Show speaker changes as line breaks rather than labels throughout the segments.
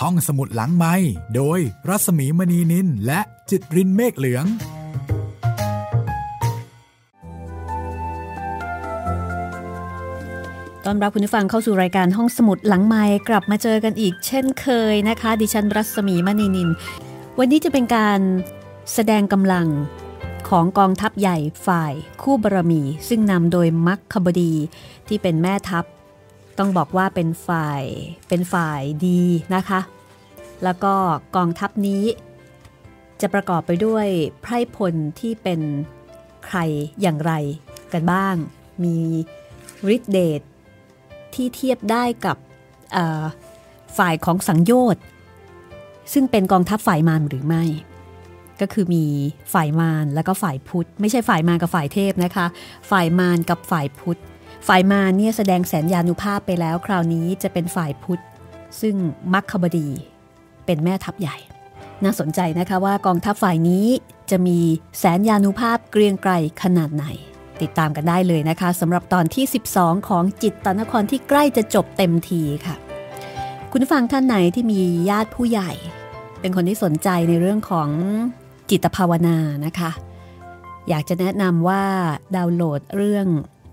ห้องสมุดหลังไม้โดยรัสมีมณีนินและจิตรินเมฆเหลือง
ตอนรับคุณผู้ฟังเข้าสู่รายการห้องสมุดหลังไม้กลับมาเจอกันอีกเช่นเคยนะคะ ดิฉันรัศมีมณีนิน วันนี้จะเป็นการแสดงกำลังของกองทัพใหญ่ฝ่ายคู่บารมี ซึ่งนำโดยมัคคบดีที่เป็นแม่ทัพ ต้องบอกว่าเป็นฝ่ายเป็นฝ่ายดีนะคะ แล้วก็กองทัพนี้ จะประกอบไปด้วยไพร่พลที่เป็นใครอย่างไรกันบ้าง มีฤทธิเดชที่เทียบได้กับฝ่ายของสังโยชน์ซึ่งเป็นกองทัพฝ่ายมารหรือไม่ ก็คือมีฝ่ายมารแล้วก็ฝ่ายพุทธ ไม่ใช่ฝ่ายมารกับฝ่ายเทพนะคะ ฝ่ายมารกับฝ่ายพุทธ ฝ่ายมารเนี่ยแสดงแสนยานุภาพไปแล้ว คราวนี้จะเป็นฝ่ายพุทธ ซึ่งมัคคบดีเป็นแม่ทัพใหญ่ น่าสนใจนะคะว่ากองทัพฝ่ายนี้จะมีแสนยานุภาพเกรียงไกรขนาดไหน ติดตามกันได้เลยนะคะสำหรับตอนที่ 12 ของจิตตนครที่ใกล้จะจบเต็มทีค่ะ คุณฟังท่านไหนที่มีญาติผู้ใหญ่ เป็นคนที่สนใจในเรื่องของจิตภาวนานะคะ อยากจะแนะนำว่าดาวน์โหลดเรื่อง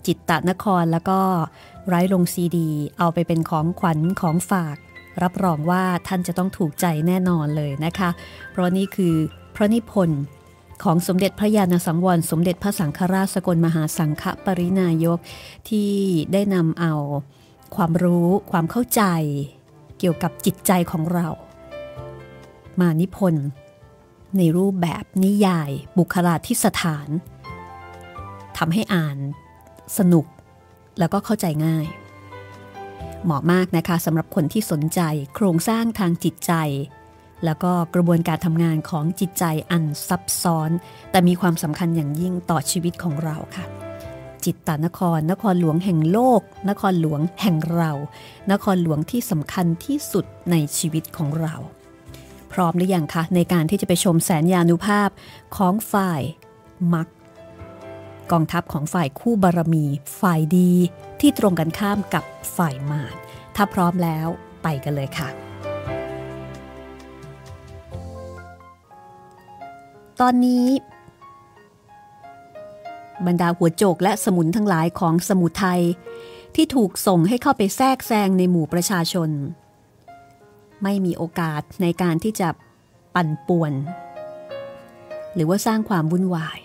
จิตตะนครแล้วก็ไร้ลงซีดี เอาไปเป็นของขวัญของฝาก รับรองว่าท่านจะต้องถูกใจแน่นอนเลยนะคะ เพราะนี่คือพระนิพนธ์ของสมเด็จพระญาณสังวร สมเด็จพระสังฆราชสกลมหาสังฆปรินายกที่ได้นำเอาความรู้ความเข้าใจ เกี่ยวกับจิตใจของเรา มานิพนธ์ในรูปแบบนิยายบุคลาธิสถานทำให้อ่าน สนุก แล้วก็เข้าใจง่าย เหมาะมากนะคะสำหรับคนที่สนใจโครงสร้างทางจิตใจ แล้วก็กระบวนการทำงานของจิตใจอันซับซ้อน แต่มีความสำคัญอย่างยิ่งต่อชีวิตของเราค่ะจิตตานคร นครหลวงแห่งโลก นครหลวงแห่งเรา นครหลวงที่สำคัญที่สุดในชีวิตของเรา พร้อมหรือยังคะในการที่จะไปชมแสนยานุภาพของฝ่ายมัก กองทัพของฝ่ายคู่บารมี ฝ่ายดีที่ตรงกันข้ามกับฝ่ายมารถ้าพร้อมแล้วไปกันเลยค่ะ ตอนนี้บรรดาหัวโจกและสมุนทั้งหลายของสมุทัยที่ถูกส่งให้เข้าไปแทรกแซงในหมู่ประชาชน ไม่มีโอกาสในการที่จะปั่นป่วน หรือว่าสร้างความวุ่นวาย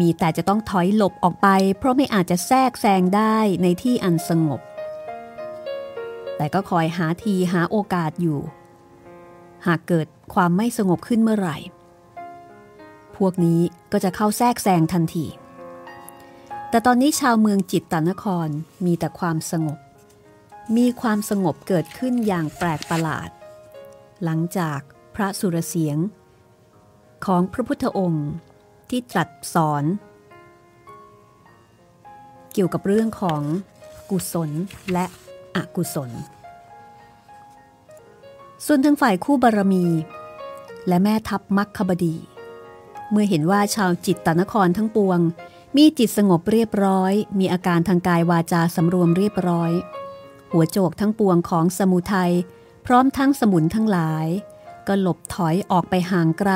มีแต่จะต้องถอยหลบออกไป เพราะไม่อาจจะแทรกแซงได้ในที่อันสงบ แต่ก็คอยหาทีหาโอกาสอยู่ หากเกิดความไม่สงบขึ้นเมื่อไหร่ พวกนี้ก็จะเข้าแทรกแซงทันที แต่ตอนนี้ชาวเมืองจิตตนครมีแต่ความสงบ มีความสงบเกิดขึ้นอย่างแปลกประหลาด หลังจากพระสุรเสียง ของพระพุทธองค์ ที่ตรัสสอน เกี่ยวกับเรื่องของกุศลและอกุศล ส่วนทางฝ่ายคู่บารมี และแม่ทัพมัคคบดี เมื่อเห็นว่าชาวจิตตนครทั้งปวง มีจิตสงบเรียบร้อย มีอาการทางกายวาจาสำรวมเรียบร้อย หัวโจกทั้งปวงของสมุทัยพร้อมทั้งสมุนทั้งหลาย ก็หลบถอยออกไปห่างไกล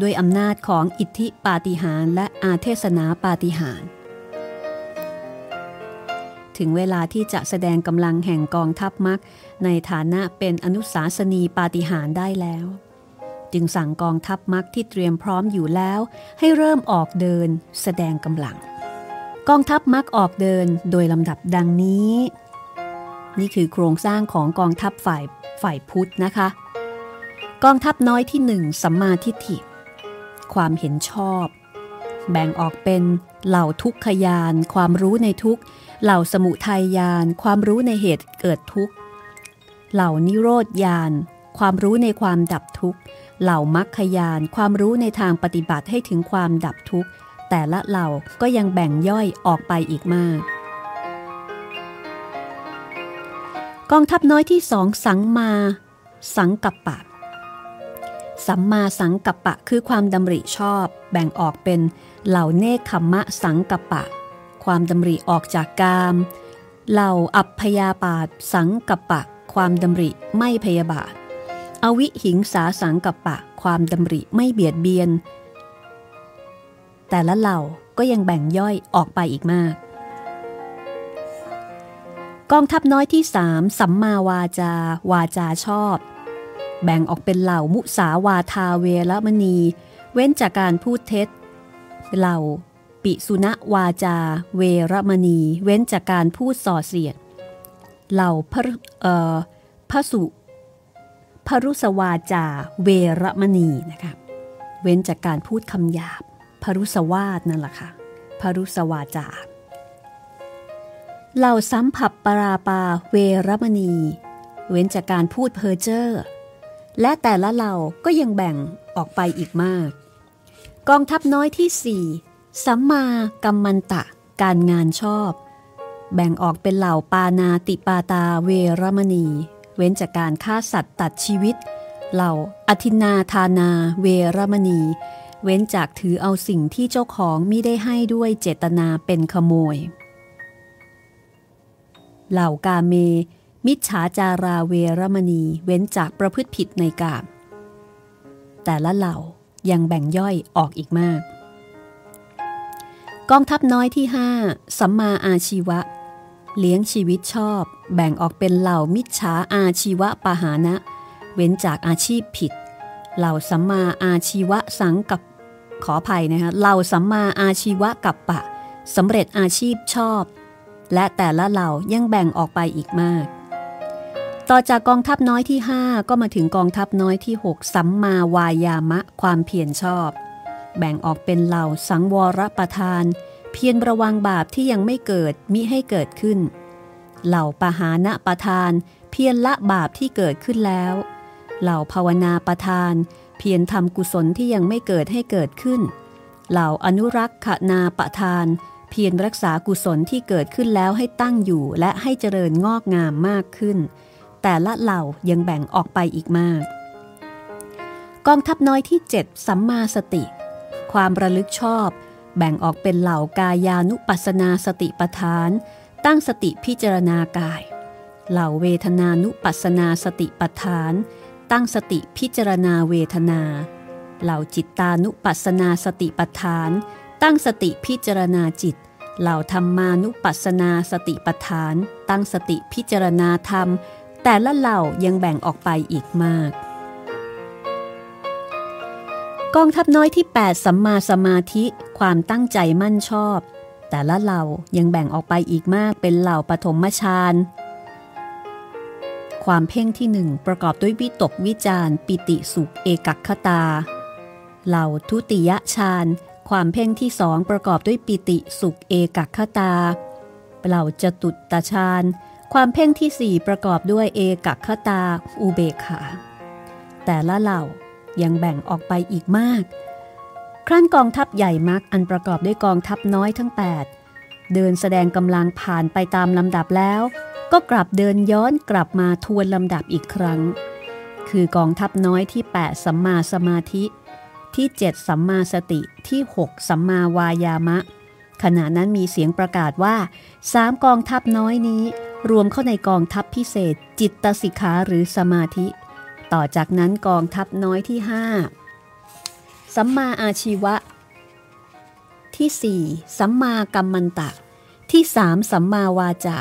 ด้วยอำนาจของอิทธิปาฏิหาริย์และอาเทศนาปาฏิหาริย์ถึงเวลาที่จะแสดงกำลังแห่งกองทัพมักในฐานะเป็นอนุสาสนีปาฏิหาริย์ได้แล้ว จึงสั่งกองทัพมักที่เตรียมพร้อมอยู่แล้ว ให้เริ่มออกเดินแสดงกำลัง กองทัพมักออกเดินโดยลำดับดังนี้ นี่คือโครงสร้างของกองทัพฝ่ายฝ่ายพุทธนะคะ กองทัพน้อยที่หนึ่งสัมมาทิฏฐิ ความเห็นชอบ แบ่งออกเป็นเหล่าทุกขยาน ความรู้ในทุกเหล่าสมุทัยยาน ความรู้ในเหตุเกิดทุกเหล่านิโรธยาน ความรู้ในความดับทุกเหล่ามรคยาน ความรู้ในทางปฏิบัติให้ถึงความดับทุกแต่ละเหล่าก็ยังแบ่งย่อยออกไปอีกมากกองทัพน้อยที่สองสังมา สังกัปปะ สัมมาสังกัปปะคือความดำริชอบ แบ่งออกเป็นเหล่าเนคขมมะสังกัปปะ ความดำริออกจากกาม เหล่าอัพยาปาดสังกัปปะ ความดำริไม่พยาบาท อวิหิงสาสังกับปะ ความดำริไม่เบียดเบียน แต่ละเหล่าก็ยังแบ่งย่อยออกไปอีกมาก กองทัพน้อยที่สามสัมมาวาจา วาจาชอบ แบ่งออกเป็นเหล่ามุสาวาทาเวรมณี เว้นจากการพูดเท็จ เหล่าปิสุณวาจา เวรมณี เว้นจากการพูดส่อเสียด เหล่าพระพระสุพรุสวาจา เวรมณีนะคะเว้นจากการพูดคำหยาบพรุสวาสนั่นแหละค่ะพรุสวาจาเหล่าสัมผับปราปาเวรมณี เว้นจากการพูดเพ้อเจ้อ และแต่ละเหล่าก็ยังแบ่งออกไปอีกมาก กองทัพน้อยที่สี่สัมมากัมมันตะ การงานชอบ แบ่งออกเป็นเหล่าปานาติปาตาเวรมณี เว้นจากการฆ่าสัตว์ตัดชีวิต เหล่าอธินาทานาเวรมณี เว้นจากถือเอาสิ่งที่เจ้าของมิได้ให้ด้วยเจตนาเป็นขโมย เหล่ากาเม มิจฉาจาราเวรมณีเว้นจากประพฤติผิดในกาม แต่ละเหล่ายังแบ่งย่อยออกอีกมาก กองทัพน้อยที่ 5 สัมมาอาชีวะ เลี้ยงชีวิตชอบ แบ่งออกเป็นเหล่ามิจฉาอาชีวะปะหานะ เว้นจากอาชีพผิด เหล่าสัมมาอาชีวะสังกับขออภัยนะคะเหล่าสัมมาอาชีวะกับปะสำเร็จอาชีพชอบ และแต่ละเหล่ายังแบ่งออกไปอีกมาก ต่อจากกองทัพน้อยที่ 5 ก็มาถึงกองทัพน้อยที่ 6 สัมมาวายามะความเพียรชอบ แบ่งออกเป็นเหล่าสังวรประทาน เพียรระวังบาปที่ยังไม่เกิดมิให้เกิดขึ้น เหล่าปหานะประทาน เพียรละบาปที่เกิดขึ้นแล้ว เหล่าภาวนาประทาน เพียรทำกุศลที่ยังไม่เกิดให้เกิดขึ้น เหล่าอนุรักษ์ขนาประทาน เพียรรักษากุศลที่เกิดขึ้นแล้วให้ตั้งอยู่และให้เจริญงอกงามมากขึ้น แต่ละเหล่ายังแบ่งออกไปอีกมาก กองทัพน้อยที่ 7 สัมมาสติ ความระลึกชอบ แบ่งออกเป็นเหล่ากายานุปัสนาสติปทาน ตั้งสติพิจารณากาย เหล่าเวทนานุปัสนาสติปทาน ตั้งสติพิจารณาเวทนา เหล่าจิตตานุปัสนาสติปทาน ตั้งสติพิจารณาจิตเหล่าธรรมานุปัสสนาสติปทาน ตั้งสติพิจารณาธรรม แต่ละเหล่ายังแบ่งออกไปอีกมาก กองทัพน้อยที่ 8 สัมมาสมาธิความตั้งใจมั่นชอบ แต่ละเหล่ายังแบ่งออกไปอีกมากเป็นเหล่าปฐมฌานความเพ่งที่หนึ่งประกอบด้วยวิตกวิจารปิติสุขเอกัคคตา เหล่าทุติยฌานความเพ่งที่สองประกอบด้วยปิติสุขเอกัคคตา เหล่าจตุตฌาน ความเพ่งที่สี่ประกอบด้วยเอกัคคตาอุเบขา แต่ละเหล่ายังแบ่งออกไปอีกมาก ครั้นกองทัพใหญ่มักอันประกอบด้วยกองทัพน้อยทั้ง 8 เดินแสดงกำลังผ่านไปตามลำดับแล้ว ก็กลับเดินย้อนกลับมาทวนลำดับอีกครั้ง คือกองทัพน้อยที่ 8 สัมมาสมาธิ ที่ 7 สัมมาสติที่ 6 สัมมาวายามะ ขณะนั้นมีเสียงประกาศว่าสามกองทัพน้อยนี้ รวมเข้าในกองทัพพิเศษจิตตสิกขาหรือสมาธิ ต่อจากนั้นกองทัพน้อยที่ 5 สัมมาอาชีวะ ที่ 4 สัมมากัมมันตะ ที่ 3 สัมมาวาจา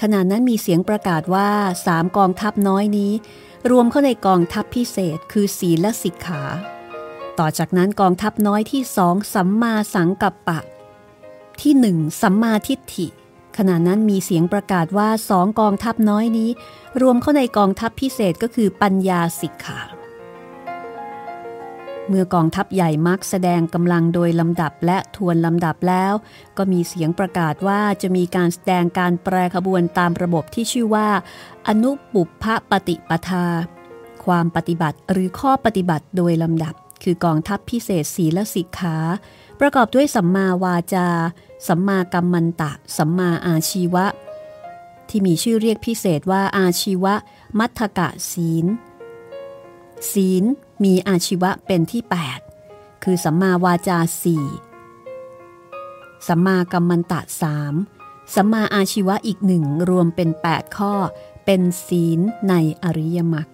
ขณะนั้นมีเสียงประกาศว่าสามกองทัพน้อยนี้ รวมเข้าในกองทัพพิเศษคือศีละสิกขา ต่อจากนั้นกองทัพน้อยที่สองสัมมาสังกัปปะ ที่หนึ่งสัมมาทิฏฐิ ขณะนั้นมีเสียงประกาศว่าสองกองทัพน้อยนี้ รวมเข้าในกองทัพพิเศษก็คือปัญญาสิกขา เมื่อกองทัพใหญ่มักแสดงกำลังโดยลำดับและทวนลำดับแล้ว ก็มีเสียงประกาศว่าจะมีการแสดงการแปรขบวนตามระบบที่ชื่อว่า อนุปุพพปฏิปทา ความปฏิบัติหรือข้อปฏิบัติโดยลำดับ คือกองทัพพิเศษศีลสิกขา ประกอบด้วยสัมมาวาจา สัมมากัมมันตะ สัมมาอาชีวะ ที่มีชื่อเรียกพิเศษว่าอาชีวะ มัทกะศีล ศีลมีอาชีวะเป็นที่ 8 คือสัมมาวาจาสี่สัมมากัมมันตะสามสัมมาอาชีวะอีกหนึ่งรวมเป็น 8 ข้อ เป็นศีลในอริยมรรค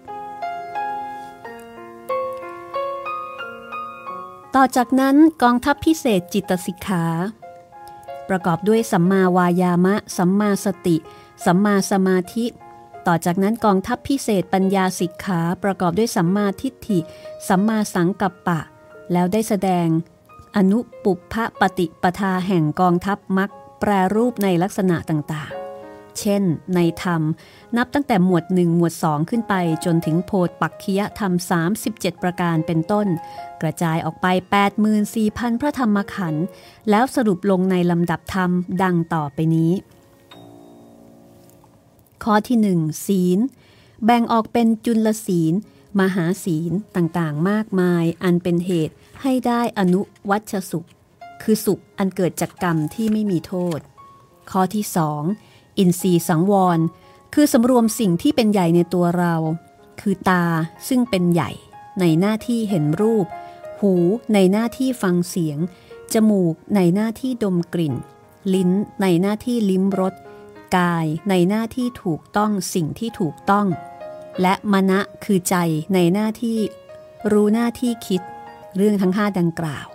ต่อจากนั้นกองทัพพิเศษจิตสิกขา ประกอบด้วยสัมมาวายามะ สัมมาสติ สัมมาสมาธิ ต่อจากนั้นกองทัพพิเศษปัญญาสิกขาประกอบด้วยสัมมาทิฏฐิ สัมมาสังกัปปะ แล้วได้แสดง อนุปุพพปฏิปทาแห่งกองทัพมักแปรรูปในลักษณะต่าง เช่น ในธรรม นับตั้งแต่หมวดหนึ่งหมวดสองขึ้นไป จนถึงโพธปักคียธรรม 37 ประการเป็นต้น กระจายออกไป 84,000 พระธรรมขันธ์แล้วสรุปลงในลำดับธรรมดังต่อไปนี้ ข้อที่หนึ่งศีล แบ่งออกเป็นจุลศีล มหาศีลต่างๆ มากมายอันเป็นเหตุให้ได้อนุวัชสุข คือสุขอันเกิดจากกรรมที่ไม่มีโทษ ข้อที่สอง อินทรีย์สังวร คือสำรวมสิ่งที่เป็นใหญ่ในตัวเรา คือตาซึ่งเป็นใหญ่ในหน้าที่เห็นรูป หูในหน้าที่ฟังเสียง จมูกในหน้าที่ดมกลิ่น ลิ้นในหน้าที่ลิ้มรส กายในหน้าที่ถูกต้องสิ่งที่ถูกต้อง และมณะคือใจในหน้าที่ รู้หน้าที่คิด เรื่องทั้งห้าดังกล่าว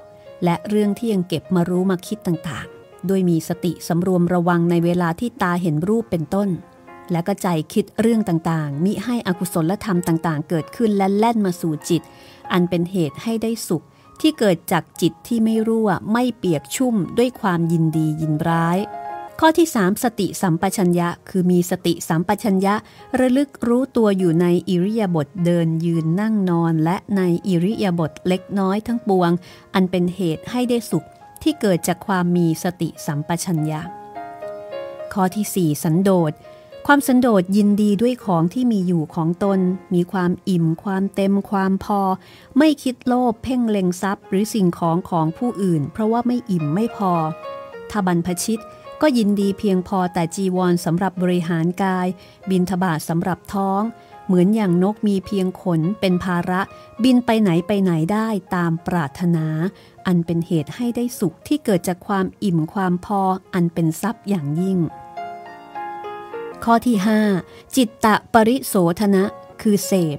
และเรื่องที่ยังเก็บมารู้มาคิดต่าง ๆโดยมีสติสำรวมระวังในเวลาที่ตาเห็นรูปเป็นต้น และก็ใจคิดเรื่องต่างๆ มิให้อกุศลธรรมต่างๆ เกิดขึ้นและแล่นมาสู่จิต อันเป็นเหตุให้ได้สุขที่เกิดจากจิตที่ไม่รั่วไม่เปียกชุ่มด้วยความยินดียินร้าย ข้อที่ 3 สติสัมปชัญญะ คือมีสติสัมปชัญญะ ระลึกรู้ตัวอยู่ในอิริยาบถเดินยืนนั่งนอน และในอิริยาบถเล็กน้อยทั้งปวง อันเป็นเหตุให้ได้สุข ที่เกิดจากความมีสติสัมปชัญญะ ข้อที่ 4 สันโดษ ความสันโดษยินดีด้วยของที่มีอยู่ของตน มีความอิ่ม ความเต็ม ความพอ ไม่คิดโลภเพ่งเล็งทรัพย์ หรือสิ่งของของผู้อื่น เพราะว่าไม่อิ่มไม่พอ ถ้าบรรพชิตก็ยินดีเพียงพอแต่จีวรสำหรับบริหารกาย บินทบาทสำหรับท้อง เหมือนอย่างนกมีเพียงขนเป็นภาระบินไปไหนไปไหนได้ตามปรารถนา อันเป็นเหตุให้ได้สุขที่เกิดจากความอิ่มความพออันเป็นทรัพย์อย่างยิ่ง ข้อที่ 5 จิตตะปริโสธนะคือเสพ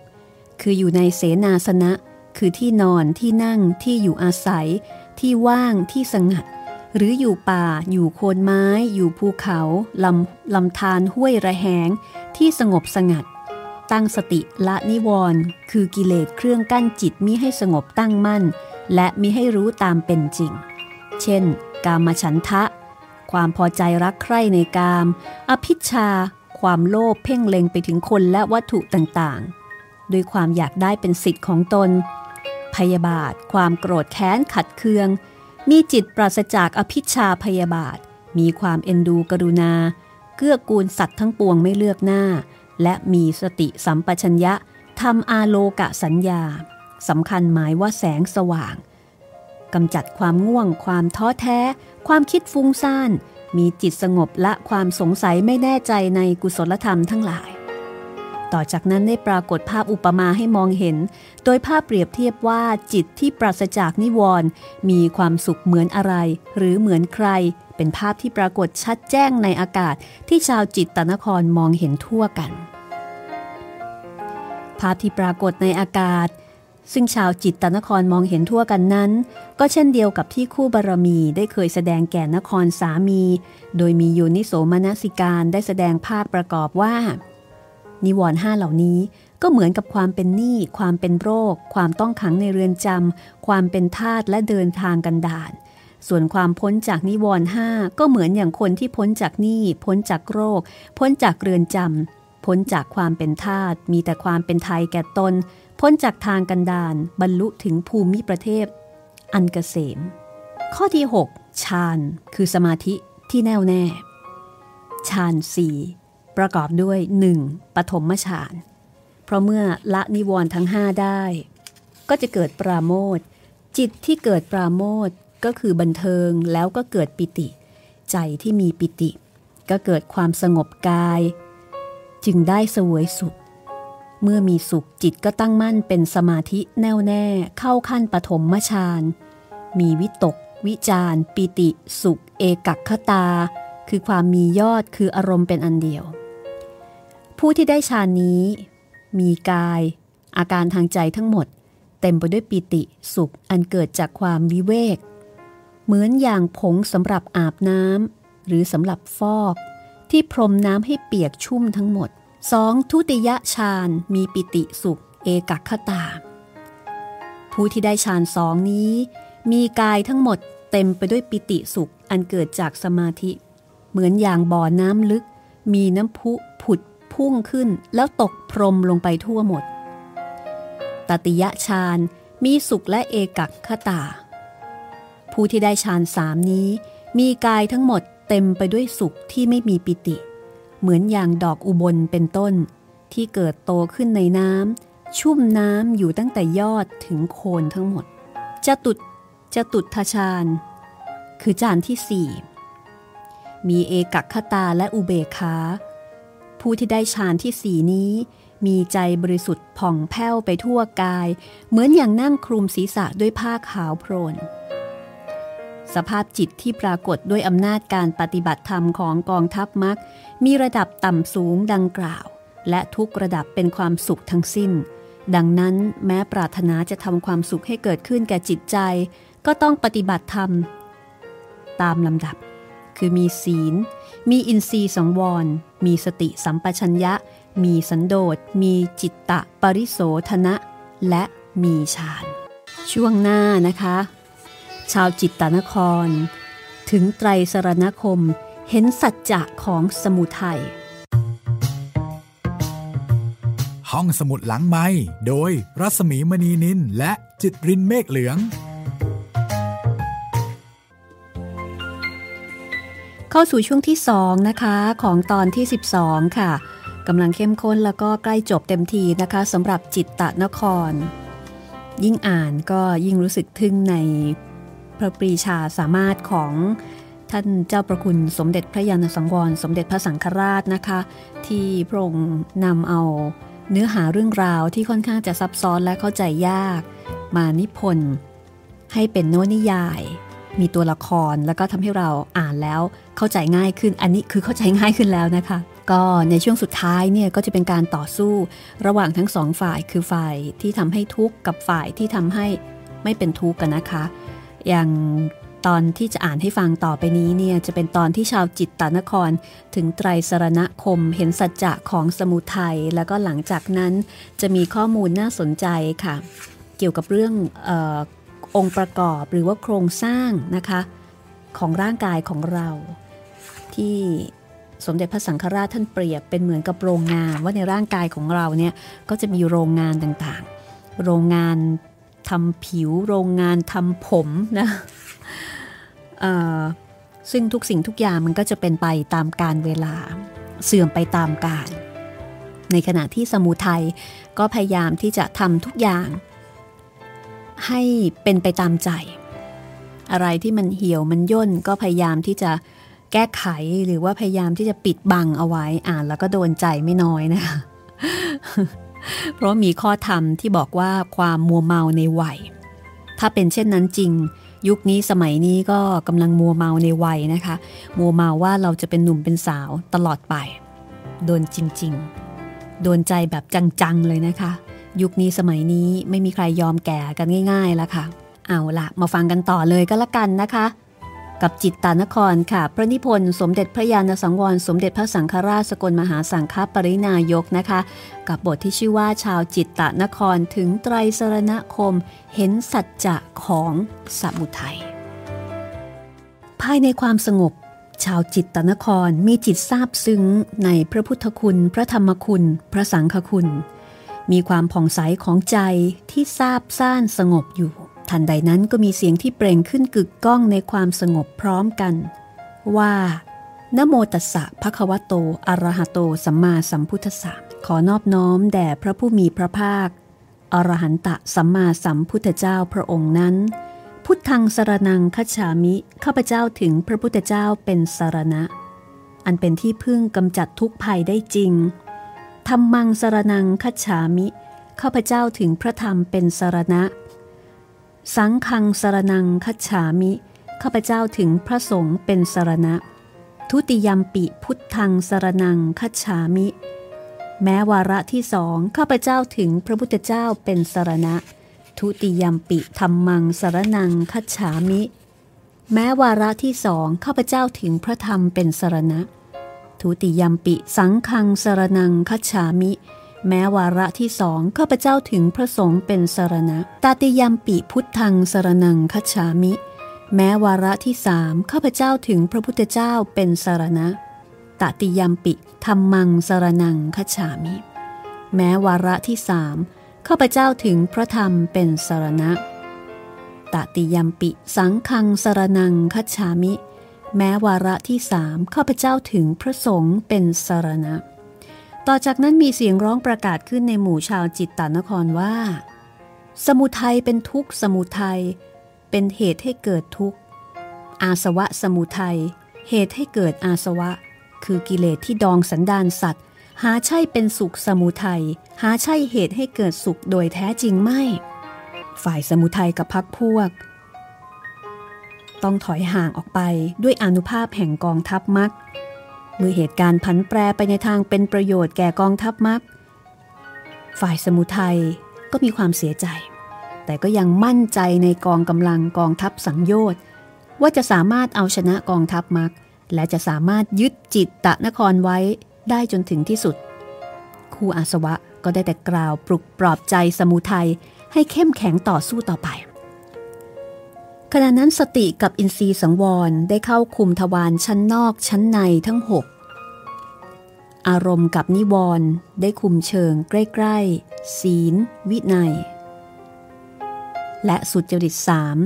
คืออยู่ในเสนาสนะ คือที่นอนที่นั่งที่อยู่อาศัย ที่ว่างที่สงัด หรืออยู่ป่า อยู่โคนไม้ อยู่ภูเขาลำลำธารห้วยระแหง ที่สงบสงัด ตั้งสติละนิวรณ์คือกิเลสเครื่องกั้นจิตมิให้สงบตั้งมั่น และมิให้รู้ตามเป็นจริง เช่น กามฉันทะ ความพอใจรักใคร่ในกาม อภิชา ความโลภเพ่งเล็งไปถึงคนและวัตถุต่างๆ ด้วยความอยากได้เป็นสิทธิ์ของตน พยาบาท ความโกรธแค้นขัดเคือง มีจิตปราศจากอภิชาพยาบาท มีความเอ็นดูกรุณา เกื้อกูลสัตว์ทั้งปวงไม่เลือกหน้า และมีสติสัมปชัญญะทำอาโลกะสัญญาสำคัญหมายว่าแสงสว่างกำจัดความง่วง ความท้อแท้ ความคิดฟุ้งซ่าน มีจิตสงบและความสงสัยไม่แน่ใจในกุศลธรรมทั้งหลาย ต่อจากนั้นได้ปรากฏภาพอุปมาให้มองเห็น โดยภาพเปรียบเทียบว่าจิตที่ปราศจากนิวรณ์มีความสุขเหมือนอะไร หรือเหมือนใคร เป็นภาพที่ปรากฏชัดแจ้งในอากาศที่ชาวจิตตนครมองเห็นทั่วกัน ภาพที่ปรากฏในอากาศ ซึ่งชาวจิตตนครมองเห็นทั่วกันนั้น ก็เช่นเดียวกับที่คู่บารมีได้เคยแสดงแก่นครสามี โดยมีโยนิโสมนสิการได้แสดงภาพประกอบว่า นิวรณ์ห้าเหล่านี้ก็เหมือนกับความเป็นหนี้ ความเป็นโรค ความต้องขังในเรือนจำ ความเป็นทาสและเดินทางกันดาน ส่วนความพ้นจากนิวรณ์ห้าก็เหมือนอย่างคนที่พ้นจากหนี้ พ้นจากโรค พ้นจากเรือนจำ พ้นจากความเป็นทาสมีแต่ความเป็นไทยแก่ตน พ้นจากทางกันดาน บรรลุถึงภูมิประเทศ อันเกษม ข้อที่ 6 ฌาน คือสมาธิที่แน่วแน่ ฌานสี่ ประกอบด้วย 1. ปฐมฌาน เพราะเมื่อละนิวรณ์ทั้งห้าได้ ก็จะเกิดปราโมทจิตที่เกิดปราโมทก็คือบันเทิงแล้วก็เกิดปิติ ใจที่มีปิติ ก็เกิดความสงบกาย จึงได้สวยสุข เมื่อมีสุขจิตก็ตั้งมั่นเป็นสมาธิแน่วแน่เข้าขั้นปฐมฌานมีวิตก วิจารปิติ สุข เอกัคคตา คือความมียอดคืออารมณ์เป็นอันเดียว ผู้ที่ได้ฌานนี้ มีกาย อาการทางใจทั้งหมด เต็มไปด้วยปิติสุขอันเกิดจากความวิเวก เหมือนอย่างผงสำหรับอาบน้ำหรือสำหรับฟอก ที่พรมน้ำให้เปียกชุ่มทั้งหมดสองทุติยฌานมีปิติสุข เอกัคตา ผู้ที่ได้ฌานสองนี้ มีกายทั้งหมดเต็มไปด้วยปิติสุขอันเกิดจากสมาธิ เหมือนอย่างบ่อน้ำลึก มีน้ำพุผุด พุ่งขึ้นแล้วตกพรมลงไปทั่วหมด ตติยะฌานมีสุขและเอกัคตา ผู้ที่ได้ฌานสามนี้ มีกายทั้งหมดเต็มไปด้วยสุขที่ไม่มีปิติ เหมือนอย่างดอกอุบลเป็นต้น ที่เกิดโตขึ้นในน้ำชุ่มน้ำอยู่ตั้งแต่ยอดถึงโคนทั้งหมดจะตุดจะตุดทชาน คือจานที่สี่มีเอกัคตาและอุเบกขา ผู้ที่ได้ฌานที่สี่นี้ มีใจบริสุทธิ์ผ่องแผ้วไปทั่วกาย เหมือนอย่างนั่งคลุมศีรษะด้วยผ้าขาวโพลนสภาพจิตที่ปรากฏด้วยอำนาจการปฏิบัติธรรมของกองทัพมักมีระดับต่ำสูงดังกล่าว และทุกระดับเป็นความสุขทั้งสิ้น ดังนั้นแม้ปรารถนาจะทำความสุขให้เกิดขึ้นแก่จิตใจ ก็ต้องปฏิบัติธรรม ตามลำดับ คือมีศีล มีอินทรีย์สังวร มีสติสัมปชัญญะ มีสันโดษ มีจิตตะปริโสธนะ และมีฌาน ช่วงหน้านะคะ ชาวจิตตนคร ถึงไตรสรณคมเห็นสัจจะของสมุทัย
ห้องสมุดหลังไม้โดยรัสมีมณีนินและจิตรินเมฆเหลือง
เข้าสู่ช่วงที่ 2 นะคะของตอนที่ 12 ค่ะกำลังเข้มข้นแล้วก็ใกล้จบเต็มทีนะคะสำหรับจิตตะนคร ยิ่งอ่านก็ยิ่งรู้สึกทึ่งในพระปรีชาสามารถของท่านเจ้าประคุณสมเด็จพระยาณสังวร สมเด็จพระสังฆราชนะคะ ที่พระองค์นำเอาเนื้อหาเรื่องราวที่ค่อนข้างจะซับซ้อนและเข้าใจยาก มานิพนธ์ให้เป็นโนนิยาย มีตัวละครแล้วก็ทำให้เราอ่านแล้วเข้าใจง่ายขึ้น อันนี้คือเข้าใจง่ายขึ้นแล้วนะคะ ก็ในช่วงสุดท้ายเนี่ยก็จะเป็นการต่อสู้ระหว่างทั้งสองฝ่ายคือฝ่ายที่ทำให้ทุกข์กับฝ่ายที่ทำให้ไม่เป็นทุกข์กันนะคะ อย่างตอนที่จะอ่านให้ฟังต่อไปนี้เนี่ยจะเป็นตอนที่ชาวจิตตานคร ถึงไตรสรณคมเห็นสัจจะของสมุทัยแล้วก็หลังจากนั้นจะมีข้อมูลน่าสนใจค่ะ เกี่ยวกับเรื่องออ องค์ประกอบหรือว่าโครงสร้างนะคะของร่างกายของเรา ที่สมเด็จพระสังฆราชท่านเปรียบเป็นเหมือนกับโรงงานว่าในร่างกายของเราเนี่ยก็จะมีโรงงานต่างๆ โรงงานทำผิวโรงงานทำผมนะซึ่งทุกสิ่งทุกอย่างมันก็จะเป็นไปตามการเวลาเสื่อมไปตามกาลในขณะที่สมุทัยก็พยายามที่จะทำทุกอย่าง ให้เป็นไปตามใจ อะไรที่มันเหี่ยวมันย่นก็พยายามที่จะแก้ไขหรือว่าพยายามที่จะปิดบังเอาไว้อ่านแล้วก็โดนใจไม่น้อยนะคะเพราะมีข้อธรรมที่บอกว่าความมัวเมาในวัย ถ้าเป็นเช่นนั้นจริง ยุคนี้สมัยนี้ก็กำลังมัวเมาในวัยนะคะ มัวเมาว่าเราจะเป็นหนุ่มเป็นสาวตลอดไป โดนจริง ๆ โดนใจแบบจัง ๆ เลยนะคะ ยุคนี้สมัยนี้ไม่มีใครยอมแก่กันง่ายๆแล้วค่ะ เอาละมาฟังกันต่อเลยก็แล้วกันนะคะ กับจิตตานครค่ะ พระนิพนธ์สมเด็จพระยาณสังวร สมเด็จพระสังฆราชสกลมหาสังฆปรินายกนะคะ กับบทที่ชื่อว่าชาวจิตตานครถึงไตรสรณคม เห็นสัจจะของสมุทัยภายในความสงบชาวจิตตนครมีจิตซาบซึ้งในพระพุทธคุณ พระธรรมคุณ พระสังฆคุณ มีความผ่องใสของใจที่ซาบซ่านสงบอยู่ ทันใดนั้นก็มีเสียงที่เปล่งขึ้นกึกก้องในความสงบพร้อมกัน ว่านโมตัสสะภะคะวะโตอะระหะโตสัมมาสัมพุทธะขอนอบน้อมแด่พระผู้มีพระภาค อรหันตะสัมมาสัมพุทธเจ้าพระองค์นั้น พุทธังสรนังคฉามิข้าพเจ้าถึงพระพุทธเจ้าเป็นสารณะ อันเป็นที่พึ่งกำจัดทุกภัยได้จริง ธรรมังสรนังคัจฉามิ ข้าพเจ้าถึงพระธรรมเป็นสารณะ สังฆังสรนังคัจฉามิ ข้าพเจ้าถึงพระสงฆ์เป็นสารณะ ทุติยมปิพุทธังสรนังคัจฉามิ แม้วาระที่สองข้าพเจ้าถึงพระพุทธเจ้าเป็นสรณะ ทุติยมปิธรรมังสรนังคัจฉามิ แม้วาระที่สองข้าพเจ้าถึงพระธรรมเป็นสรณะ ทุติยมปิสังคังสรนังคัจฉามิ แม้วาระที่สองข้าพเจ้าถึงพระสงฆ์เป็นสรณะ ตาติยมปิพุทธังสรนังคัจฉามิ แม้วาระที่สามข้าพเจ้าถึงพระพุทธเจ้าเป็นสรณะตติยมปิธรรมังสรนังคัจฉามิ แม้วาระที่สามข้าพเจ้าถึงพระธรรมเป็นสรณะ ตติยมปิสังคังสรนังคัจฉามิ แม้วาระที่สามข้าพเจ้าถึงพระสงฆ์เป็นสารณะ ต่อจากนั้นมีเสียงร้องประกาศขึ้นในหมู่ชาวจิตตานครว่า สมุทัยเป็นทุกข์สมุทัยเป็นเหตุให้เกิดทุกข์ อาสวะสมุทัยเหตุให้เกิดอาสวะ คือกิเลสที่ดองสันดานสัตว์ หาใช่เป็นสุขสมุทัยหาใช่เหตุให้เกิดสุขโดยแท้จริงไม่ ฝ่ายสมุทัยกับพักพวก ต้องถอยห่างออกไปด้วยอนุภาพแห่งกองทัพมักเมื่อเหตุการณ์ผันแปรไปในทางเป็นประโยชน์แก่กองทัพมักฝ่ายสมุทัยก็มีความเสียใจ แต่ก็ยังมั่นใจในกองกำลังกองทัพสังโยชน์ว่าจะสามารถเอาชนะกองทัพมักและจะสามารถยึดจิตตะนครไว้ได้จนถึงที่สุด คู่อาสวะก็ได้แต่กล่าวปลุกปลอบใจสมุทัยให้เข้มแข็งต่อสู้ต่อไป ขณะนั้นสติกับอินทรีย์สังวรได้เข้าคุมทวารชั้นนอกชั้นในทั้งหกอารมณ์กับนิวรณ์ได้คุมเชิงใกล้ๆ ศีล วินัย และสุจริตสาม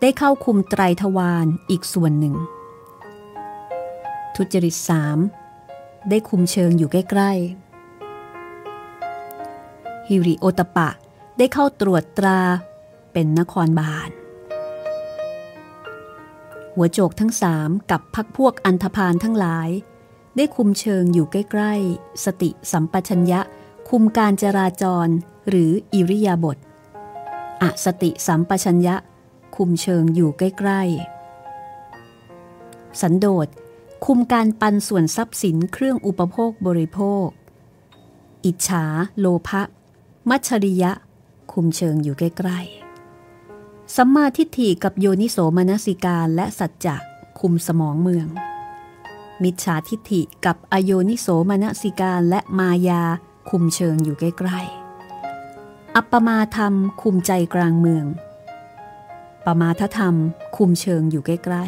ได้เข้าคุมไตรทวารอีกส่วนหนึ่ง ทุจริตสามได้คุมเชิงอยู่ใกล้ๆ ฮิริโอตปะได้เข้าตรวจตราเป็นนครบาล หัวโจกทั้งสามกับพักพวกอันธพาลทั้งหลาย ได้คุมเชิงอยู่ใกล้ๆ สติสัมปชัญญะ คุมการจราจรหรืออิริยาบถอสติสัมปชัญญะ คุมเชิงอยู่ใกล้ๆ สันโดษคุมการปันส่วนทรัพย์สินเครื่องอุปโภคบริโภค อิจฉา โลภะ มัชริยะ คุมเชิงอยู่ใกล้ๆ สัมมาทิฏฐิกับโยนิโสมนสิการและสัจจะคุมสมองเมือง มิจฉาทิฏฐิกับอโยนิโสมนสิการและมายาคุมเชิงอยู่ใกล้ๆ อัปปมาธรรมคุมใจกลางเมือง ปมาทธรรมคุมเชิงอยู่ใกล้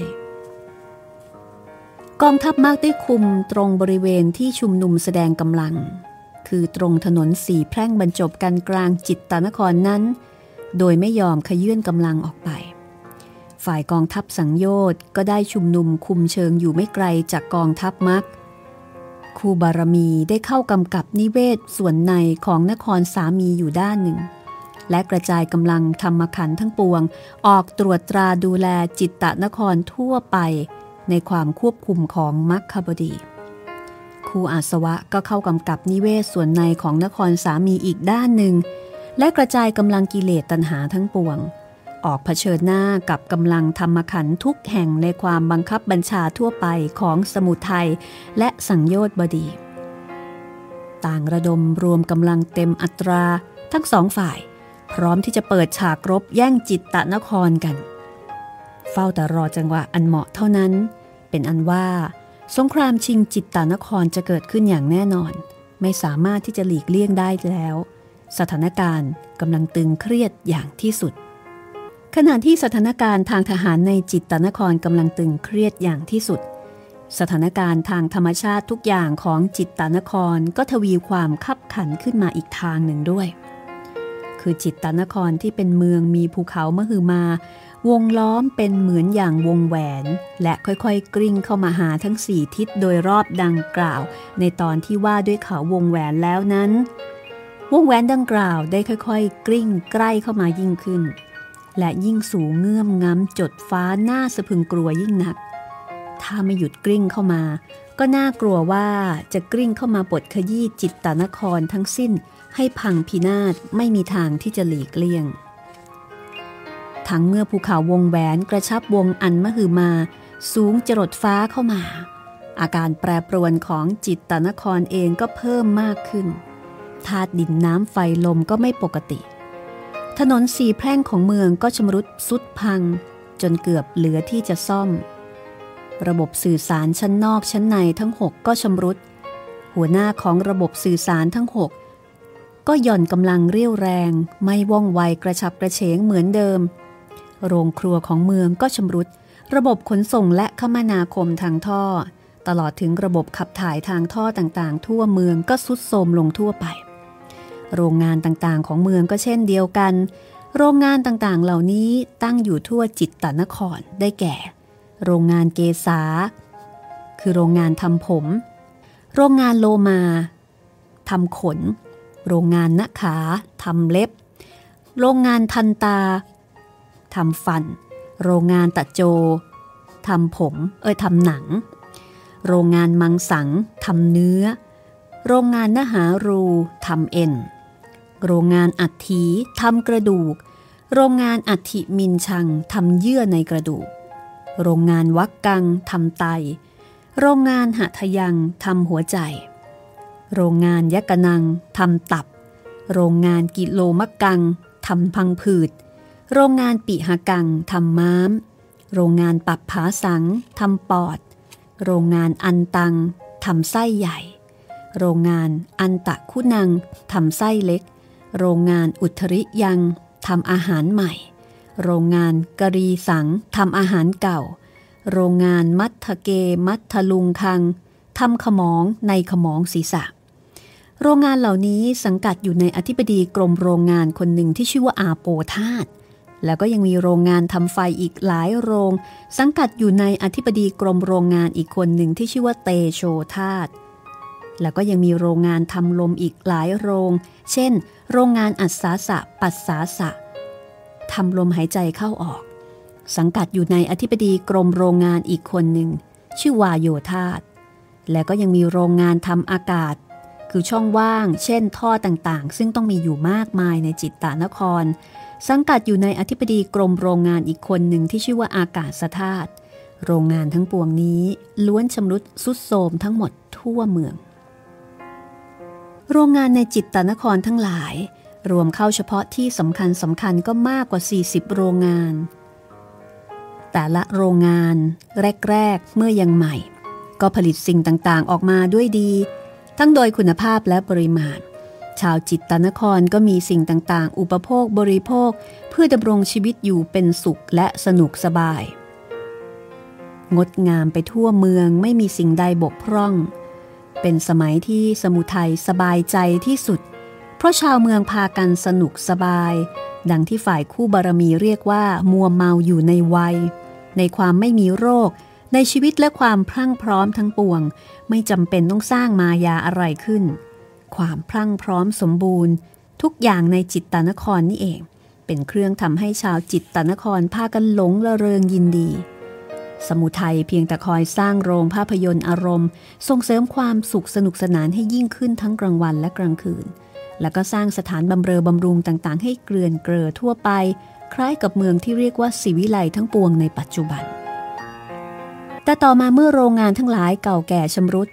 ๆ กองทัพมากได้คุมตรงบริเวณที่ชุมนุมแสดงกำลัง คือตรงถนนสี่แพร่งบรรจบกันกลางจิตตานครนั้น โดยไม่ยอมขยื่นกำลังออกไป ฝ่ายกองทัพสังโยชน์ก็ได้ชุมนุมคุมเชิงอยู่ไม่ไกลจากกองทัพมักคูบารมีได้เข้ากำกับนิเวศส่วนในของนครสามีอยู่ด้านหนึ่ง และกระจายกำลังธรรมขันทั้งปวง ออกตรวจตราดูแลจิตตะนครทั่วไปในความควบคุมของมัคคบดีครูอาสวะก็เข้ากำกับนิเวศส่วนในของนครสามีอีกด้านหนึ่ง และกระจายกำลังกิเลสตัณหาทั้งปวง ออกเผชิญหน้ากับกำลังธรรมขันทุกแห่งในความบังคับบัญชาทั่วไปของสมุทัยและสังโยชน์บดี ต่างระดมรวมกำลังเต็มอัตราทั้งสองฝ่าย พร้อมที่จะเปิดฉากรบแย่งจิตตะนครกัน เฝ้าแต่รอจังหวะอันเหมาะเท่านั้น เป็นอันว่าสงครามชิงจิตตานครจะเกิดขึ้นอย่างแน่นอน ไม่สามารถที่จะหลีกเลี่ยงได้แล้ว สถานการณ์กำลังตึงเครียดอย่างที่สุด ขณะที่สถานการณ์ทางทหารในจิตตานครกำลังตึงเครียดอย่างที่สุด สถานการณ์ทางธรรมชาติทุกอย่างของจิตตานครก็ทวีความคับขันขึ้นมาอีกทางหนึ่งด้วย คือจิตตานครที่เป็นเมืองมีภูเขามหึมา วงล้อมเป็นเหมือนอย่างวงแหวน และค่อยๆกลิ้งเข้ามาหาทั้งสี่ทิศโดยรอบดังกล่าว ในตอนที่ว่าด้วยเขาวงแหวนแล้วนั้น วงแหวนดังกล่าวได้ค่อยๆ กลิ้งใกล้เข้ามายิ่งขึ้น และยิ่งสูงเงื่อมงำจดฟ้าหน้าสะพึงกลัวยิ่งนัก ถ้าไม่หยุดกลิ้งเข้ามา ก็น่ากลัวว่าจะกลิ้งเข้ามาปดขยี้จิตตานครทั้งสิ้นให้พังพินาศไม่มีทางที่จะหลีกเลี่ยง ทั้งเมื่อภูเขาวงแหวนกระชับวงอันมหึมา สูงจรดฟ้าเข้ามา อาการแปรปรวนของจิตตนครเองก็เพิ่มมากขึ้น ธาตุดินน้ำไฟลมก็ไม่ปกติ ถนนสีแพร่งของเมืองก็ชำรุดสุดพัง จนเกือบเหลือที่จะซ่อม ระบบสื่อสารชั้นนอกชั้นในทั้ง6ก็ชำรุด หัวหน้าของระบบสื่อสารทั้ง6ก็หย่อนกำลังเรี่ยวแรง ไม่ว่องไวกระฉับกระเฉงเหมือนเดิม โรงครัวของเมืองก็ชำรุด ระบบขนส่งและคมนาคมทางท่อ ตลอดถึงระบบขับถ่ายทางท่อต่างๆ ทั่วเมืองก็สุดโทรมลงทั่วไป โรงงานต่างๆของเมืองก็เช่นเดียวกัน โรงงานต่างๆเหล่านี้ตั้งอยู่ทั่วจิตตนครได้แก่ โรงงานเกษา คือโรงงานทำผม โรงงานโลมาทำขน โรงงานนขาทำเล็บ โรงงานทันตาทำฟัน โรงงานตะโจทำผม เอ้ยทำหนัง โรงงานมังสังทำเนื้อ โรงงานนหารูทำเอ็น โรงงานอัฐีทำกระดูก โรงงานอัฐิมินชังทำเยื่อในกระดูก โรงงานวักกังทำไต โรงงานหัทยังทำหัวใจ โรงงานยักนังทำตับ โรงงานกิโลมะกังทำพังผืด โรงงานปิหกังทำม้าม โรงงานปับผาสังทำปอด โรงงานอันตังทำไส้ใหญ่ โรงงานอันตะคุณังทำไส้เล็ก โรงงานอุทริยังทำอาหารใหม่ โรงงานกรีสังทำอาหารเก่า โรงงานมัทเก มัทลุงคังทำขมองในขมองศีรษะ โรงงานเหล่านี้สังกัดอยู่ในอธิบดีกรมโรงงานคนหนึ่งที่ชื่อว่าอาโปธาตแล้วก็ยังมีโรงงานทำไฟอีกหลายโรง สังกัดอยู่ในอธิบดีกรมโรงงานอีกคนหนึ่งที่ชื่อว่าเตโชธาตแล้วก็ยังมีโรงงานทำลมอีกหลายโรง เช่น โรงงานอัศสาสะ ปัสสาสะทำลมหายใจเข้าออก สังกัดอยู่ในอธิบดีกรมโรงงานอีกคนหนึ่ง ชื่อวาโยธาตและก็ยังมีโรงงานทำอากาศ คือช่องว่าง เช่น ท่อต่างๆ ซึ่งต้องมีอยู่มากมายในจิตตานคร สังกัดอยู่ในอธิบดีกรมโรงงานอีกคนหนึ่งที่ชื่อว่าอากาศธาตุโรงงานทั้งปวงนี้ล้วนชำรุดสุดโทรมทั้งหมดทั่วเมือง โรงงานในจิตตนครทั้งหลาย รวมเข้าเฉพาะที่สำคัญสำคัญก็มากกว่า 40 โรงงาน แต่ละโรงงานแรก ๆ เมื่อยังใหม่ ก็ผลิตสิ่งต่างๆ ออกมาด้วยดี ทั้งโดยคุณภาพและปริมาณ ชาวจิตตนครก็มีสิ่งต่างๆ อุปโภคบริโภค เพื่อดำรงชีวิตอยู่เป็นสุขและสนุกสบาย งดงามไปทั่วเมืองไม่มีสิ่งใดบกพร่อง เป็นสมัยที่สมุทัยสบายใจที่สุด เพราะชาวเมืองพากันสนุกสบาย ดังที่ฝ่ายคู่บารมีเรียกว่า มัวเมาอยู่ในวัย ในความไม่มีโรค ในชีวิตและความพรั่งพร้อมทั้งปวง ไม่จำเป็นต้องสร้างมายาอะไรขึ้น ความพรั่งพร้อมสมบูรณ์ ทุกอย่างในจิตตนครนี่เอง เป็นเครื่องทำให้ชาวจิตตนครพากันหลงละเริงยินดี สมุทัยเพียงแต่คอยสร้างโรงภาพยนตร์อารมณ์ ส่งเสริมความสุขสนุกสนานให้ยิ่งขึ้นทั้งกลางวันและกลางคืน แล้วก็สร้างสถานบำเรอบำรุงต่างๆ ให้เกลื่อนเกลอทั่วไป คล้ายกับเมืองที่เรียกว่าสิวิไลทั้งปวงในปัจจุบัน แต่ต่อมาเมื่อโรงงานทั้งหลายเก่าแก่ชำรุด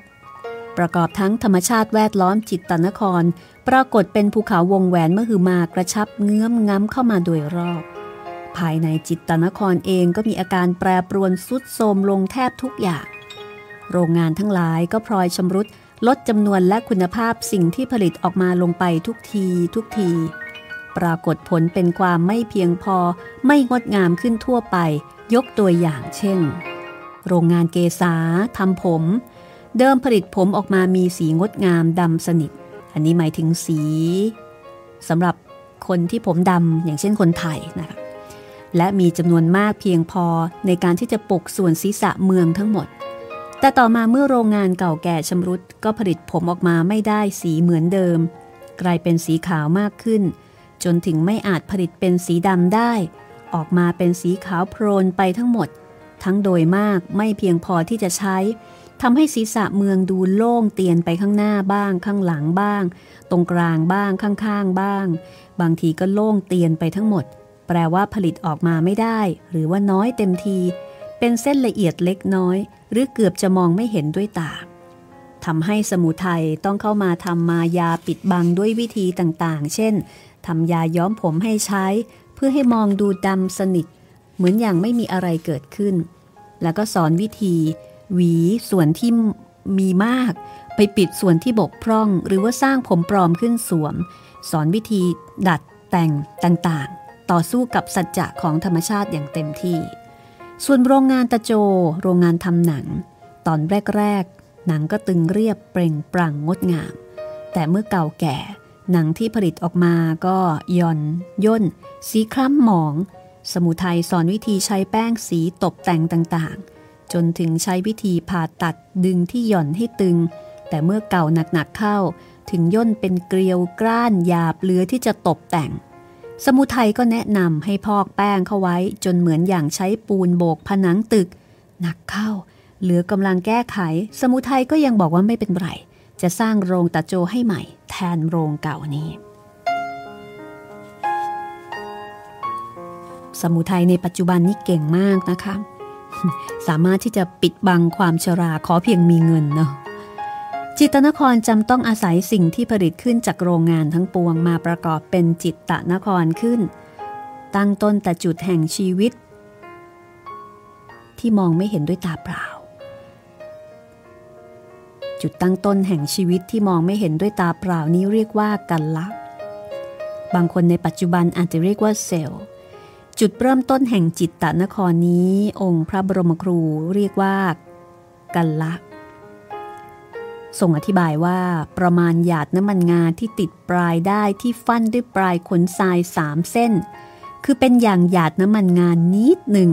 ประกอบทั้งธรรมชาติแวดล้อมจิตตนคร ปรากฏเป็นภูเขาวงแหวนมหึมากระชับเงื้อมง้ำเข้ามาโดยรอบ ภายในจิตตนครเองก็มีอาการแปรปรวนสุดโทมลงแทบทุกอย่าง โรงงานทั้งหลายก็พลอยชำรุดลดจำนวนและคุณภาพสิ่งที่ผลิตออกมาลงไปทุกทีทุกที ปรากฏผลเป็นความไม่เพียงพอไม่งดงามขึ้นทั่วไป ยกตัวอย่างเช่น โรงงานเกษาทำผม เดิมผลิตผมออกมามีสีงดงามดำสนิท อันนี้หมายถึงสีสำหรับคนที่ผมดำอย่างเช่นคนไทยนะคะ และมีจำนวนมากเพียงพอในการที่จะปกส่วนศีรษะเมืองทั้งหมด แต่ต่อมาเมื่อโรงงานเก่าแก่ชำรุดก็ผลิตผมออกมาไม่ได้สีเหมือนเดิม กลายเป็นสีขาวมากขึ้น จนถึงไม่อาจผลิตเป็นสีดำได้ ออกมาเป็นสีขาวโพลนไปทั้งหมด ทั้งโดยมากไม่เพียงพอที่จะใช้ทำให้ศีรษะเมืองดูโล่งเตียนไปข้างหน้าบ้าง ข้างหลังบ้าง ตรงกลางบ้างข้างๆบ้าง บางทีก็โล่งเตียนไปทั้งหมด แปลว่าผลิตออกมาไม่ได้ หรือว่าน้อยเต็มที เป็นเส้นละเอียดเล็กน้อย หรือเกือบจะมองไม่เห็นด้วยตาทำให้สมุทัยต้องเข้ามาทำมายาปิดบังด้วยวิธีต่างๆ เช่นทำยาย้อมผมให้ใช้ เพื่อให้มองดูดำสนิท เหมือนอย่างไม่มีอะไรเกิดขึ้น แล้วก็สอนวิธี หวีส่วนที่มีมาก ไปปิดส่วนที่บกพร่อง หรือว่าสร้างผมปลอมขึ้นสวม สอนวิธีดัดแต่งต่างๆ ต่อสู้กับสัจจะของธรรมชาติอย่างเต็มที่ ส่วนโรงงานตะโจ โรงงานทำหนัง ตอนแรกๆ หนังก็ตึงเรียบเปล่งปลั่งงดงาม แต่เมื่อเก่าแก่ หนังที่ผลิตออกมาก็ย่อน ย่น สีคล้ำหมอง สมุทัยสอนวิธีใช้แป้งสีตกแต่งต่างๆ จนถึงใช้วิธีผ่าตัดดึงที่หย่อนให้ตึง แต่เมื่อเก่าหนักๆเข้า ถึงย่นเป็นเกลียวกล้านหยาบเลือที่จะตบแต่ง สมุทัยก็แนะนำให้พอกแป้งเข้าไว้จนเหมือนอย่างใช้ปูนโบกผนังตึก หนักเข้า เหลือกำลังแก้ไข สมุทัยก็ยังบอกว่าไม่เป็นไร จะสร้างโรงตะโจให้ใหม่ แทนโรงเก่านี้ สมุทัยในปัจจุบันนี้เก่งมากนะคะ สามารถที่จะปิดบังความชราขอเพียงมีเงินเนาะ จิตนครจำต้องอาศัยสิ่งที่ผลิตขึ้นจากโรงงานทั้งปวงมาประกอบเป็นจิตตนครขึ้น ตั้งต้นแต่จุดแห่งชีวิต ที่มองไม่เห็นด้วยตาเปล่า จุดตั้งต้นแห่งชีวิตที่มองไม่เห็นด้วยตาเปล่านี้เรียกว่ากันละบางคนในปัจจุบันอาจจะเรียกว่าเซลล์ จุดเริ่มต้นแห่งจิตตนครนี้ องค์พระบรมครูเรียกว่า กันละ ทรงอธิบายว่าประมาณหยาดน้ำมันงาที่ติดปลายได้ที่ฟันด้วยปลายขนทรายสามเส้น คือเป็นอย่างหยาดน้ำมันงานนิดหนึ่ง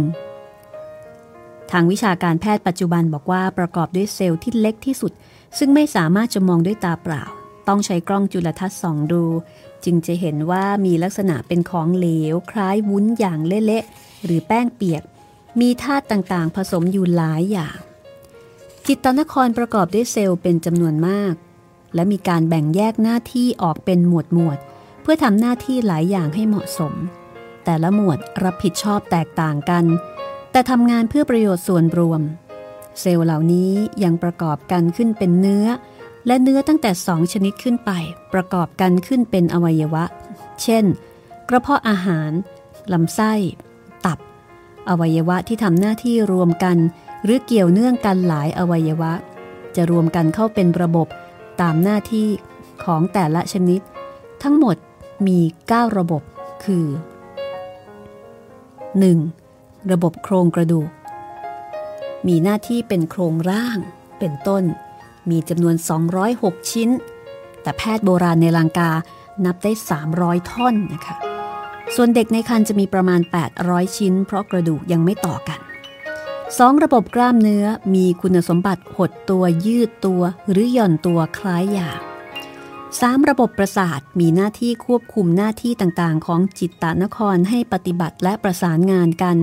ทางวิชาการแพทย์ปัจจุบันบอกว่าประกอบด้วยเซลล์ที่เล็กที่สุด ซึ่งไม่สามารถจะมองด้วยตาเปล่า ต้องใช้กล้องจุลทรรศน์ส่องดู จึงจะเห็นว่ามีลักษณะเป็นของเหลว คล้ายวุ้นอย่างเละๆหรือแป้งเปียก มีธาตุต่างๆ ผสมอยู่หลายอย่าง จิตตนครประกอบด้วยเซลล์เป็นจำนวนมาก และมีการแบ่งแยกหน้าที่ออกเป็นหมวดหมวด เพื่อทำหน้าที่หลายอย่างให้เหมาะสม แต่ละหมวดรับผิดชอบแตกต่างกัน แต่ทำงานเพื่อประโยชน์ส่วนรวม เซลล์เหล่านี้ยังประกอบกันขึ้นเป็นเนื้อ และเนื้อตั้งแต่สองชนิดขึ้นไป ประกอบกันขึ้นเป็นอวัยวะ เช่น กระเพาะอาหารลำไส้ ตับ อวัยวะที่ทำหน้าที่รวมกัน หรือเกี่ยวเนื่องกันหลายอวัยวะ จะรวมกันเข้าเป็นระบบตามหน้าที่ของแต่ละชนิด ทั้งหมดมี 9 ระบบคือ 1. ระบบโครงกระดูก มีหน้าที่เป็นโครงร่าง เป็นต้น มีจำนวน 206 ชิ้น แต่แพทย์โบราณในลังกานับได้ 300 ท่อนนะคะ ส่วนเด็กในครรภ์จะมีประมาณ 800 ชิ้น เพราะกระดูกยังไม่ต่อกัน สองระบบกล้ามเนื้อมีคุณสมบัติหดตัวยืดตัวหรือหย่อนตัวคล้ายหยาบสามระบบประสาทมีหน้าที่ควบคุมหน้าที่ต่างๆ ของจิตตานครให้ปฏิบัติและประสานงานกัน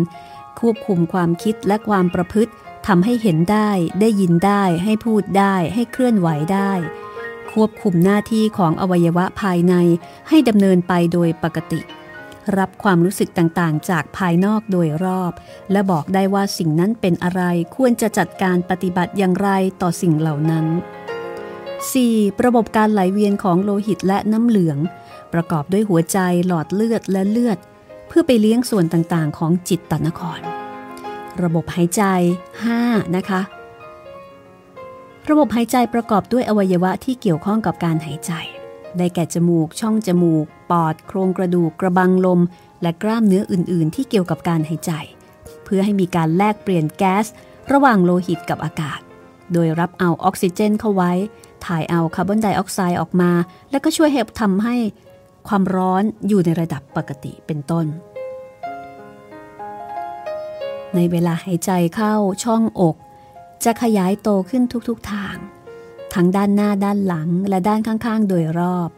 ควบคุมความคิดและความประพฤติทำให้เห็นได้ ได้ยินได้ ให้พูดได้ ให้เคลื่อนไหวได้ ควบคุมหน้าที่ของอวัยวะภายในให้ดำเนินไปโดยปกติ รับความรู้สึกต่างๆ จากภายนอกโดยรอบ และบอกได้ว่าสิ่งนั้นเป็นอะไรควรจะจัดการปฏิบัติอย่างไรต่อสิ่งเหล่านั้น 4. ระบบการไหลเวียนของโลหิตและน้ำเหลือง ประกอบด้วยหัวใจหลอดเลือดและเลือด เพื่อไปเลี้ยงส่วนต่างๆ ของจิตตนคร ระบบหายใจ 5. นะคะ ระบบหายใจประกอบด้วยอวัยวะที่เกี่ยวข้องกับการหายใจ ได้แก่จมูก ช่องจมูก ปอด โครงกระดูก กระบังลม และกล้ามเนื้ออื่น ๆ ที่เกี่ยวกับการหายใจ เพื่อให้มีการแลกเปลี่ยนแก๊ส ระหว่างโลหิตกับอากาศ โดยรับเอาออกซิเจนเข้าไว้ ถ่ายเอาคาร์บอนไดออกไซด์ออกมา และก็ช่วยให้ทำให้ความร้อนอยู่ในระดับปกติเป็นต้น ในเวลาหายใจเข้าช่องอก จะขยายโตขึ้นทุกๆทาง ทั้งด้านหน้าด้านหลังและด้านข้างๆ โดยรอบ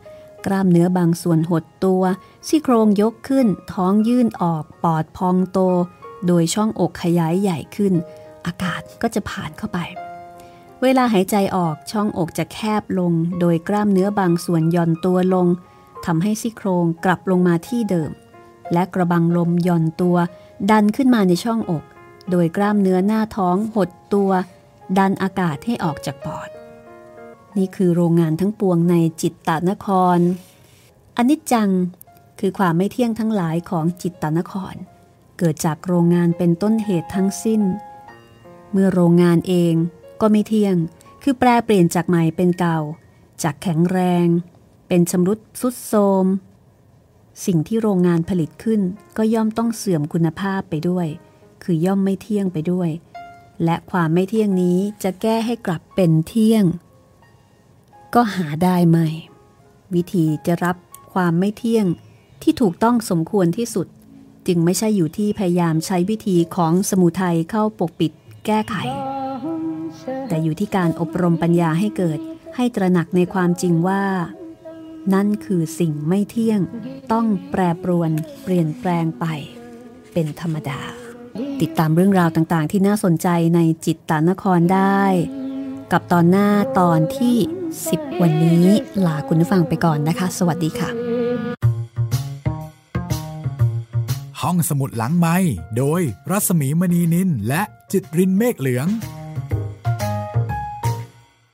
กล้ามเนื้อบางส่วนหดตัวซี่โครงยกขึ้น ท้องยื่นออก ปอดพองโต โดยช่องอกขยายใหญ่ขึ้น อากาศก็จะผ่านเข้าไป เวลาหายใจออกช่องอกจะแคบลง โดยกล้ามเนื้อบางส่วนย่อนตัวลงทำให้ซี่โครงกลับลงมาที่เดิม และกระบังลมย่อนตัว ดันขึ้นมาในช่องอก โดยกล้ามเนื้อหน้าท้องหดตัว ดันอากาศให้ออกจากปอด นี่คือโรงงานทั้งปวงในจิตตนครอนิจจังคือความไม่เที่ยงทั้งหลายของจิตตนคร เกิดจากโรงงานเป็นต้นเหตุทั้งสิ้น เมื่อโรงงานเองก็ไม่เที่ยง คือแปลเปลี่ยนจากใหม่เป็นเก่า จากแข็งแรง เป็นชำรุดสุดโทมสิ่งที่โรงงานผลิตขึ้นก็ย่อมต้องเสื่อมคุณภาพไปด้วย คือย่อมไม่เที่ยงไปด้วย และความไม่เที่ยงนี้จะแก้ให้กลับเป็นเที่ยง ก็หาได้ไหมวิธีจะรับความไม่เที่ยงที่ถูกต้องสมควรที่สุด จึงไม่ใช่อยู่ที่พยายามใช้วิธีของสมุทัยเข้าปกปิดแก้ไข แต่อยู่ที่การอบรมปัญญาให้เกิดให้ตระหนักในความจริงว่า นั่นคือสิ่งไม่เที่ยงต้องแปรปรวนเปลี่ยนแปลงไป เป็นธรรมดา ติดตามเรื่องราวต่างๆ ที่น่าสนใจในจิตตานครได้ กับตอนหน้าตอนที่ 10 วันนี้ลาคุณผู้ฟังไปก่อนนะคะ สวัสดีค่ะ
ห้องสมุดหลังไม้โดยรัสมีมณีนินและจิตรินเมฆเหลือง